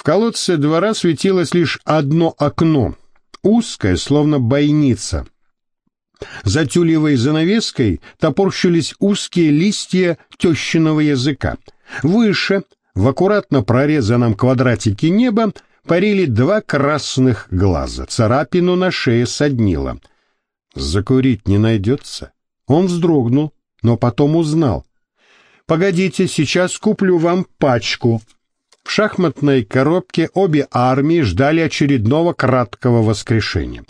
В колодце двора светилось лишь одно окно, узкое, словно бойница. За тюлевой занавеской топорщились узкие листья тещиного языка. Выше, в аккуратно прорезанном квадратике неба, парили два красных глаза, царапину на шее соднило. Закурить не найдется? Он вздрогнул, но потом узнал. «Погодите, сейчас куплю вам пачку». В шахматной коробке обе армии ждали очередного краткого воскрешения.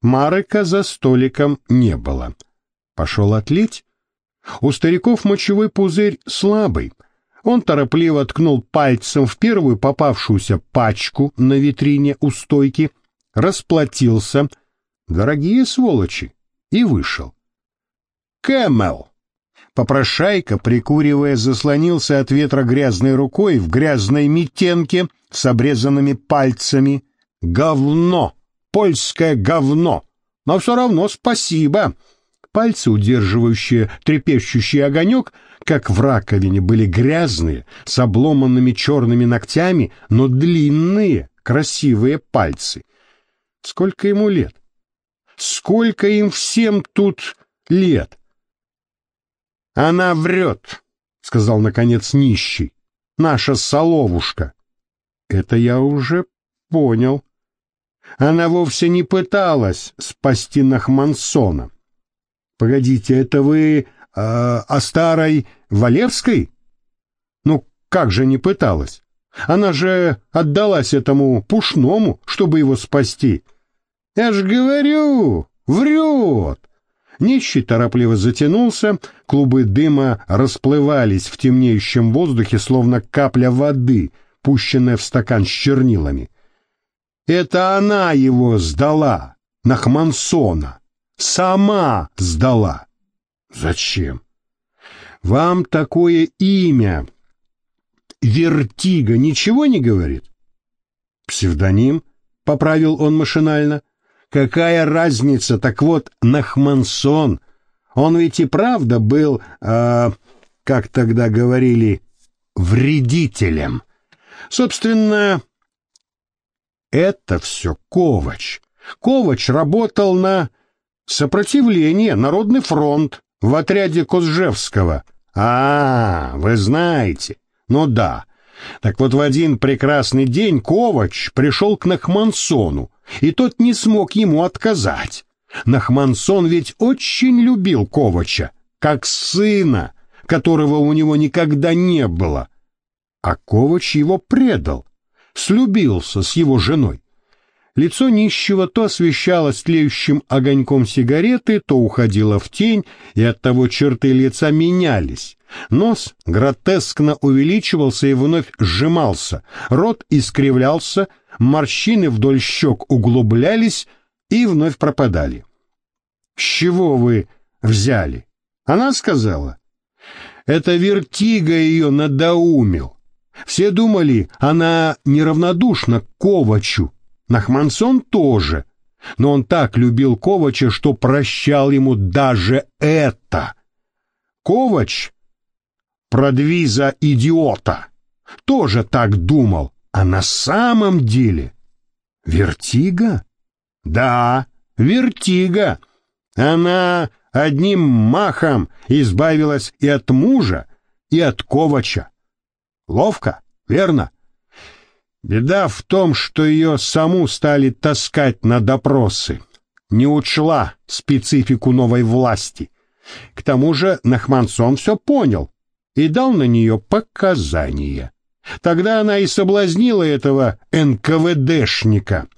Марыка за столиком не было. Пошел отлить? У стариков мочевой пузырь слабый. Он торопливо ткнул пальцем в первую попавшуюся пачку на витрине у стойки, расплатился. Дорогие сволочи! И вышел. Кэмел! Попрошайка, прикуривая, заслонился от ветра грязной рукой в грязной митенке с обрезанными пальцами. Говно! Польское говно! Но все равно спасибо! Пальцы, удерживающие трепещущий огонек, как в раковине, были грязные, с обломанными черными ногтями, но длинные, красивые пальцы. Сколько ему лет? Сколько им всем тут лет? Она врет, — сказал, наконец, нищий. Наша соловушка. Это я уже понял. Она вовсе не пыталась спасти Нахмансона. Погодите, это вы э, о старой Валевской? Ну, как же не пыталась? Она же отдалась этому пушному, чтобы его спасти. Я ж говорю, врет. Нищий торопливо затянулся, клубы дыма расплывались в темнеющем воздухе, словно капля воды, пущенная в стакан с чернилами. Это она его сдала, Нахмансона. Сама сдала. Зачем? Вам такое имя, Вертига ничего не говорит? Псевдоним, поправил он машинально. Какая разница? Так вот, Нахмансон, он ведь и правда был, э, как тогда говорили, вредителем. Собственно, это все Ковач. Ковач работал на сопротивление, Народный фронт в отряде Козжевского. А, вы знаете. Ну да. Так вот в один прекрасный день Ковач пришел к Нахмансону, и тот не смог ему отказать. Нахмансон ведь очень любил Ковача, как сына, которого у него никогда не было. А Ковач его предал, слюбился с его женой. Лицо нищего то освещалось тлеющим огоньком сигареты, то уходило в тень, и оттого черты лица менялись. Нос гротескно увеличивался и вновь сжимался, рот искривлялся, морщины вдоль щек углублялись и вновь пропадали. «С чего вы взяли?» Она сказала. «Это вертига ее надоумил. Все думали, она неравнодушна к Ковачу, Нахмансон тоже, но он так любил Ковача, что прощал ему даже это. Ковач, продвиза идиота, тоже так думал, а на самом деле вертига? Да, вертига. Она одним махом избавилась и от мужа, и от Ковача. Ловко, верно? Беда в том, что ее саму стали таскать на допросы. Не учла специфику новой власти. К тому же Нахмансон все понял и дал на нее показания. Тогда она и соблазнила этого НКВДшника.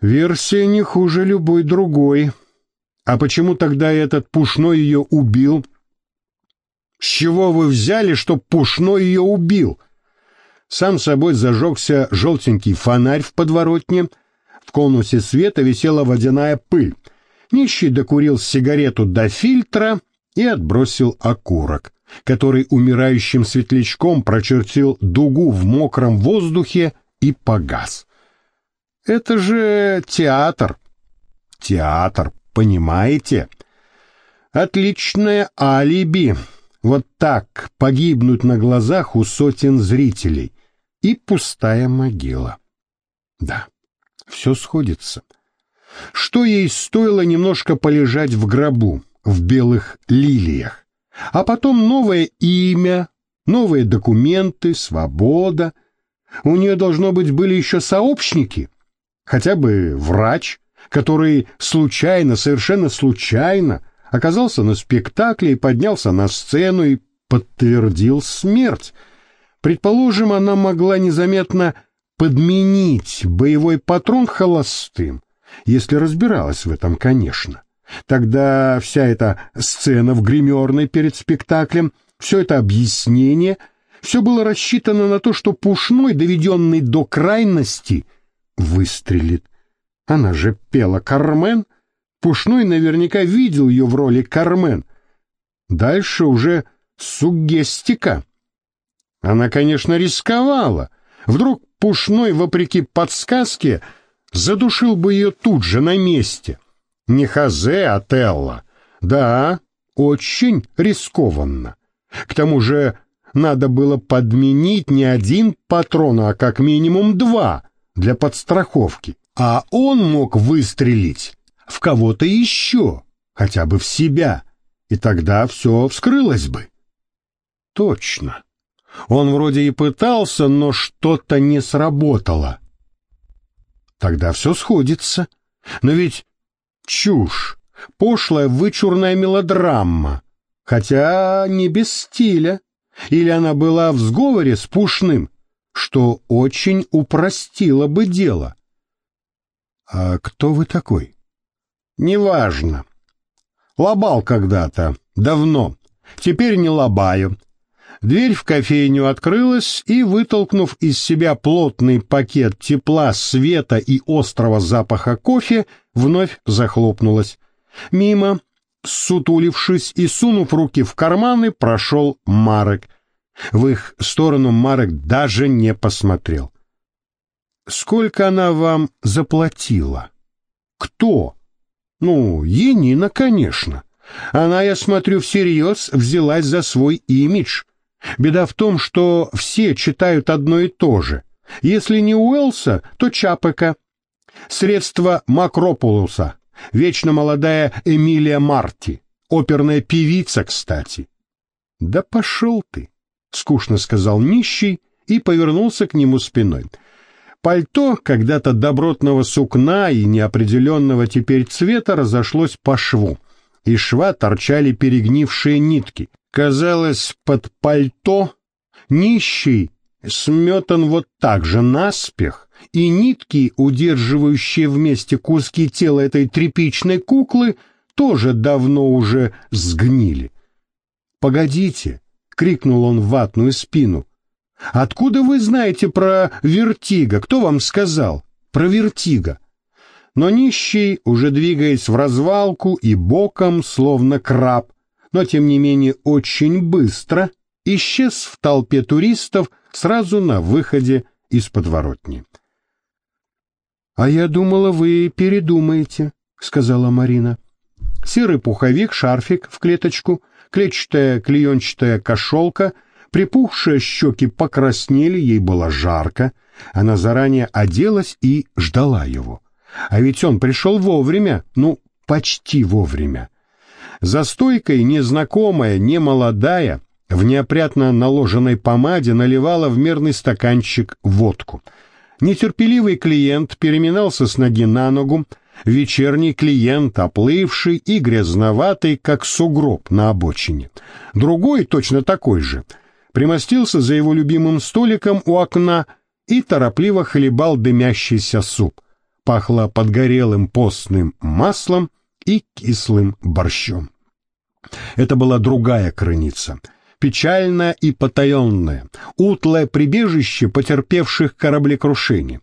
Версия не хуже любой другой. А почему тогда этот Пушной ее убил? С чего вы взяли, что Пушной ее убил? Сам собой зажегся желтенький фонарь в подворотне. В конусе света висела водяная пыль. Нищий докурил сигарету до фильтра и отбросил окурок, который умирающим светлячком прочертил дугу в мокром воздухе и погас. Это же театр. Театр, понимаете? Отличное алиби. Вот так погибнуть на глазах у сотен зрителей. и пустая могила. Да, все сходится. Что ей стоило немножко полежать в гробу, в белых лилиях, а потом новое имя, новые документы, свобода. У нее, должно быть, были еще сообщники, хотя бы врач, который случайно, совершенно случайно оказался на спектакле и поднялся на сцену и подтвердил смерть. Предположим, она могла незаметно подменить боевой патрон холостым, если разбиралась в этом, конечно. Тогда вся эта сцена в гримерной перед спектаклем, все это объяснение, все было рассчитано на то, что Пушной, доведенный до крайности, выстрелит. Она же пела «Кармен», Пушной наверняка видел ее в роли Кармен. Дальше уже сугестика. Она, конечно, рисковала. Вдруг Пушной, вопреки подсказке, задушил бы ее тут же, на месте. Не Хазе, а Телла. Да, очень рискованно. К тому же надо было подменить не один патрон, а как минимум два для подстраховки. А он мог выстрелить в кого-то еще, хотя бы в себя, и тогда все вскрылось бы. Точно. Он вроде и пытался, но что-то не сработало. Тогда все сходится. Но ведь чушь, пошлая вычурная мелодрама, хотя не без стиля. Или она была в сговоре с Пушным, что очень упростило бы дело. «А кто вы такой?» «Неважно. Лобал когда-то, давно. Теперь не лобаю. Дверь в кофейню открылась, и, вытолкнув из себя плотный пакет тепла, света и острого запаха кофе, вновь захлопнулась. Мимо, сутулившись и сунув руки в карманы, прошел Марек. В их сторону Марек даже не посмотрел. «Сколько она вам заплатила?» «Кто?» «Ну, Енина, конечно. Она, я смотрю, всерьез взялась за свой имидж». Беда в том, что все читают одно и то же. Если не Уэлса, то Чапека. Средства Макропулуса. Вечно молодая Эмилия Марти. Оперная певица, кстати. «Да пошел ты», — скучно сказал нищий и повернулся к нему спиной. Пальто, когда-то добротного сукна и неопределенного теперь цвета, разошлось по шву. Из шва торчали перегнившие нитки. Казалось, под пальто нищий сметан вот так же наспех, и нитки, удерживающие вместе куски тела этой тряпичной куклы, тоже давно уже сгнили. «Погодите!» — крикнул он в ватную спину. «Откуда вы знаете про вертига? Кто вам сказал? Про вертига?» Но нищий, уже двигаясь в развалку и боком, словно краб, но тем не менее очень быстро исчез в толпе туристов сразу на выходе из подворотни. «А я думала, вы передумаете», — сказала Марина. Серый пуховик, шарфик в клеточку, клетчатая клеенчатая кошелка, припухшие щеки покраснели, ей было жарко. Она заранее оделась и ждала его. А ведь он пришел вовремя, ну, почти вовремя. За стойкой незнакомая, немолодая, в неопрятно наложенной помаде наливала в мерный стаканчик водку. Нетерпеливый клиент переминался с ноги на ногу, вечерний клиент, оплывший и грязноватый, как сугроб на обочине. Другой, точно такой же, примостился за его любимым столиком у окна и торопливо хлебал дымящийся суп. Пахло подгорелым постным маслом и кислым борщом. Это была другая крыница, печальная и потаенная, утлое прибежище потерпевших кораблекрушение.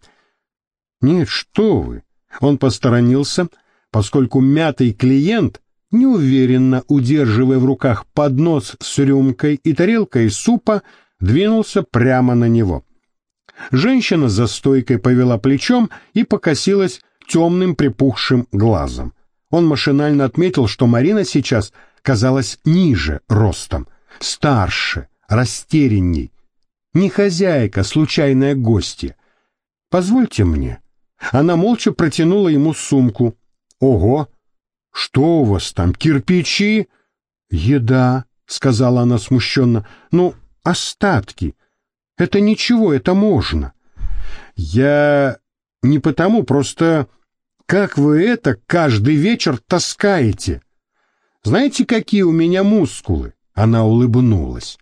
Нет, что вы, он посторонился, поскольку мятый клиент, неуверенно удерживая в руках поднос с рюмкой и тарелкой супа, двинулся прямо на него. Женщина за стойкой повела плечом и покосилась темным припухшим глазом. Он машинально отметил, что Марина сейчас казалась ниже ростом, старше, растерянней. не хозяйка, случайная гостья. Позвольте мне. Она молча протянула ему сумку. Ого! Что у вас там, кирпичи? Еда, сказала она смущенно. Ну, остатки. Это ничего, это можно. Я не потому, просто как вы это каждый вечер таскаете? Знаете, какие у меня мускулы? Она улыбнулась.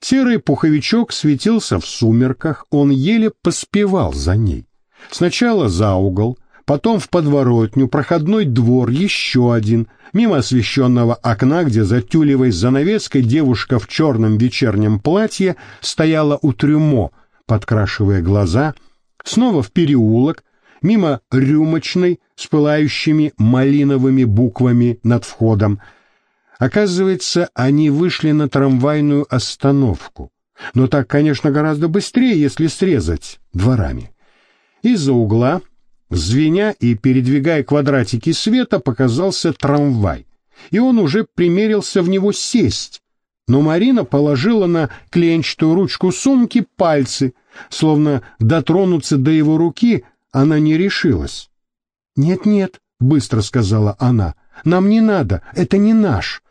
Серый пуховичок светился в сумерках, он еле поспевал за ней. Сначала за угол, потом в подворотню, проходной двор, еще один, мимо освещенного окна, где за тюлевой занавеской девушка в черном вечернем платье стояла у трюмо, подкрашивая глаза, снова в переулок, мимо рюмочной с пылающими малиновыми буквами над входом, Оказывается, они вышли на трамвайную остановку. Но так, конечно, гораздо быстрее, если срезать дворами. Из-за угла, звеня и передвигая квадратики света, показался трамвай. И он уже примерился в него сесть. Но Марина положила на клеенчатую ручку сумки пальцы, словно дотронуться до его руки она не решилась. «Нет-нет», — быстро сказала она, — «нам не надо, это не наш».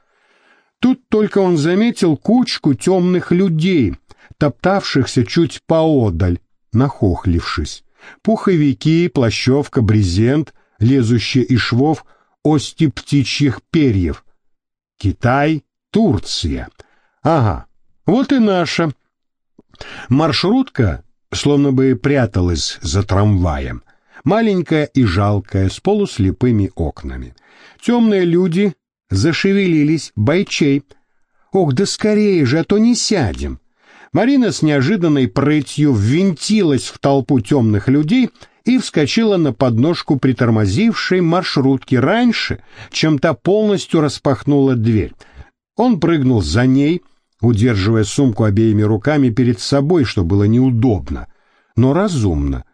Тут только он заметил кучку темных людей, топтавшихся чуть поодаль, нахохлившись. Пуховики, плащевка, брезент, лезущие из швов ости птичьих перьев. Китай, Турция. Ага, вот и наша. Маршрутка словно бы пряталась за трамваем. Маленькая и жалкая, с полуслепыми окнами. Темные люди Зашевелились бойчей. «Ох, да скорее же, а то не сядем!» Марина с неожиданной прытью ввинтилась в толпу темных людей и вскочила на подножку притормозившей маршрутки раньше, чем та полностью распахнула дверь. Он прыгнул за ней, удерживая сумку обеими руками перед собой, что было неудобно, но разумно,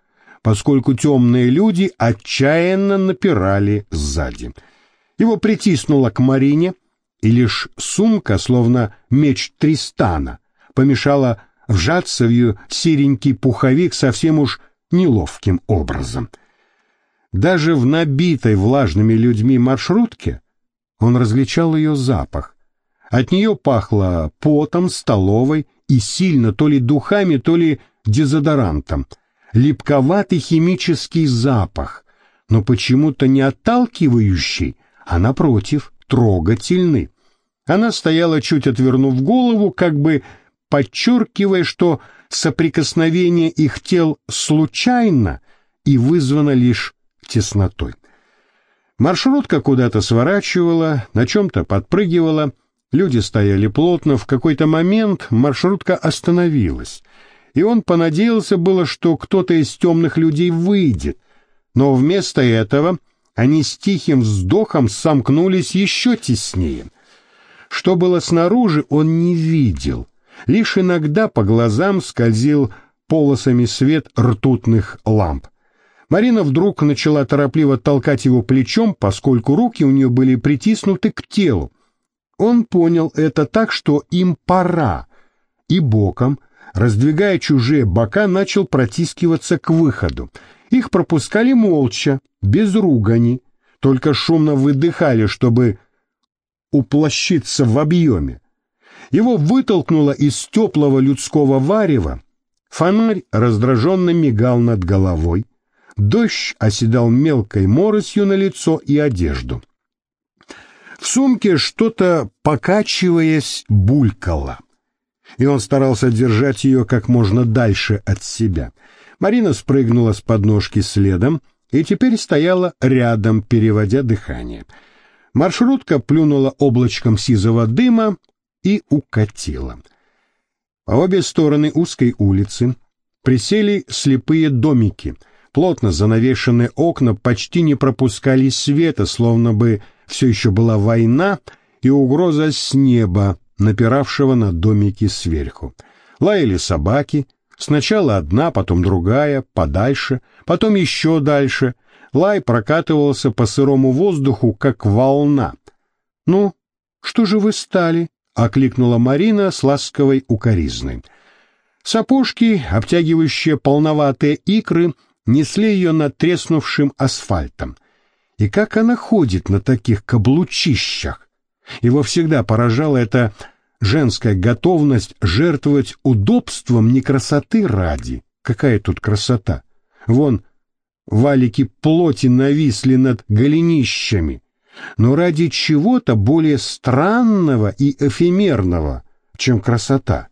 поскольку темные люди отчаянно напирали сзади. Его притиснуло к Марине, и лишь сумка, словно меч Тристана, помешала вжаться в ее серенький пуховик совсем уж неловким образом. Даже в набитой влажными людьми маршрутке он различал ее запах. От нее пахло потом, столовой и сильно то ли духами, то ли дезодорантом. Липковатый химический запах, но почему-то не отталкивающий, а напротив, трогательны. Она стояла чуть отвернув голову, как бы подчеркивая, что соприкосновение их тел случайно и вызвано лишь теснотой. Маршрутка куда-то сворачивала, на чем-то подпрыгивала, люди стояли плотно, в какой-то момент маршрутка остановилась, и он понадеялся было, что кто-то из темных людей выйдет, но вместо этого они с тихим вздохом сомкнулись еще теснее. Что было снаружи, он не видел. Лишь иногда по глазам скользил полосами свет ртутных ламп. Марина вдруг начала торопливо толкать его плечом, поскольку руки у нее были притиснуты к телу. Он понял это так, что им пора, и боком, раздвигая чужие бока, начал протискиваться к выходу. Их пропускали молча, без ругани, только шумно выдыхали, чтобы уплощиться в объеме. Его вытолкнуло из теплого людского варева, фонарь раздраженно мигал над головой, дождь оседал мелкой моросью на лицо и одежду. В сумке что-то, покачиваясь, булькало, и он старался держать ее как можно дальше от себя — Марина спрыгнула с подножки следом и теперь стояла рядом, переводя дыхание. Маршрутка плюнула облачком сизого дыма и укатила. По обе стороны узкой улицы присели слепые домики. Плотно занавешенные окна почти не пропускали света, словно бы все еще была война и угроза с неба, напиравшего на домики сверху. Лаяли собаки, Сначала одна, потом другая, подальше, потом еще дальше. Лай прокатывался по сырому воздуху, как волна. «Ну, что же вы стали?» — окликнула Марина с ласковой укоризной. Сапожки, обтягивающие полноватые икры, несли ее над треснувшим асфальтом. И как она ходит на таких каблучищах? Его всегда поражала эта женская готовность жертвовать удобством не красоты ради. Какая тут красота? Вон, валики плоти нависли над голенищами, но ради чего-то более странного и эфемерного, чем красота.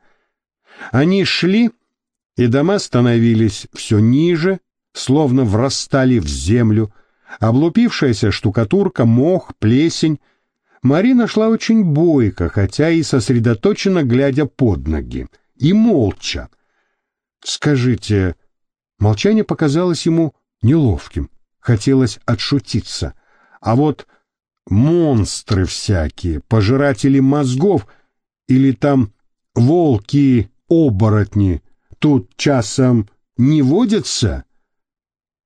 Они шли, и дома становились все ниже, словно врастали в землю, облупившаяся штукатурка, мох, плесень. Марина шла очень бойко, хотя и сосредоточенно глядя под ноги, и молча. Скажите, молчание показалось ему неловким, хотелось отшутиться. А вот монстры всякие, пожиратели мозгов или там волки-оборотни тут часом не водятся?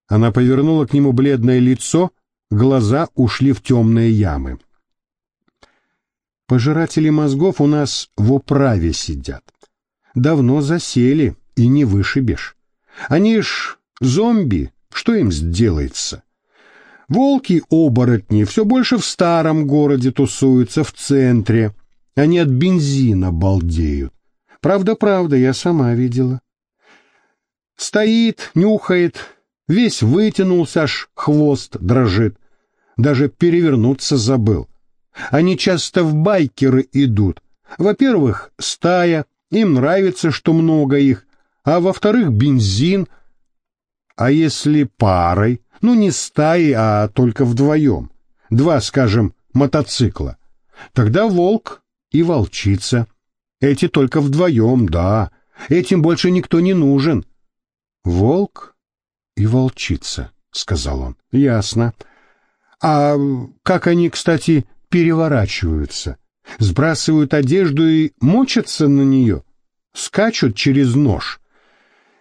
Она повернула к нему бледное лицо, глаза ушли в темные ямы. Пожиратели мозгов у нас в управе сидят. Давно засели, и не вышибешь. Они ж зомби, что им сделается? Волки-оборотни все больше в старом городе тусуются, в центре. Они от бензина балдеют. Правда-правда, я сама видела. Стоит, нюхает, весь вытянулся, аж хвост дрожит. Даже перевернуться забыл. Они часто в байкеры идут. Во-первых, стая, им нравится, что много их, а во-вторых, бензин. А если парой, ну не стаей, а только вдвоем, два, скажем, мотоцикла, тогда волк и волчица. Эти только вдвоем, да, этим больше никто не нужен. Волк и волчица, сказал он. Ясно. А как они, кстати, переворачиваются? Сбрасывают одежду и мочатся на нее? Скачут через нож?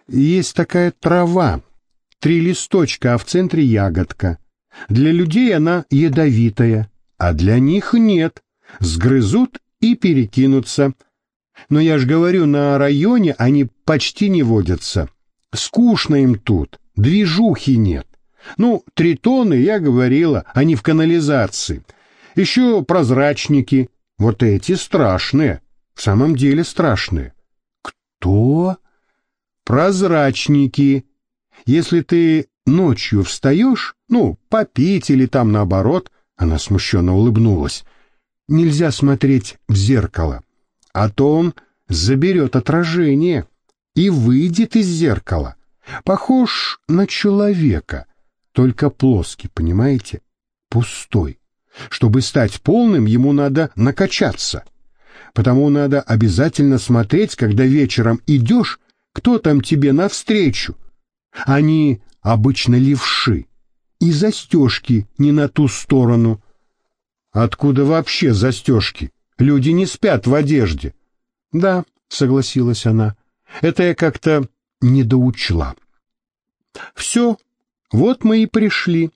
Есть такая трава, три листочка, а в центре ягодка. Для людей она ядовитая, а для них нет. Сгрызут и перекинутся. Но я ж говорю, на районе они почти не водятся. Скучно им тут, движухи нет. Ну, тритоны, я говорила, они в канализации. Еще прозрачники, вот эти страшные, в самом деле страшные. Кто? Прозрачники. Если ты ночью встаешь, ну, попить или там наоборот, она смущенно улыбнулась, нельзя смотреть в зеркало, а то он заберет отражение и выйдет из зеркала. Похож на человека, только плоский, понимаете? Пустой. Чтобы стать полным, ему надо накачаться. Потому надо обязательно смотреть, когда вечером идешь, кто там тебе навстречу. Они обычно левши, и застежки не на ту сторону. Откуда вообще застежки? Люди не спят в одежде. Да, согласилась она, это я как-то недоучла. Все, вот мы и пришли.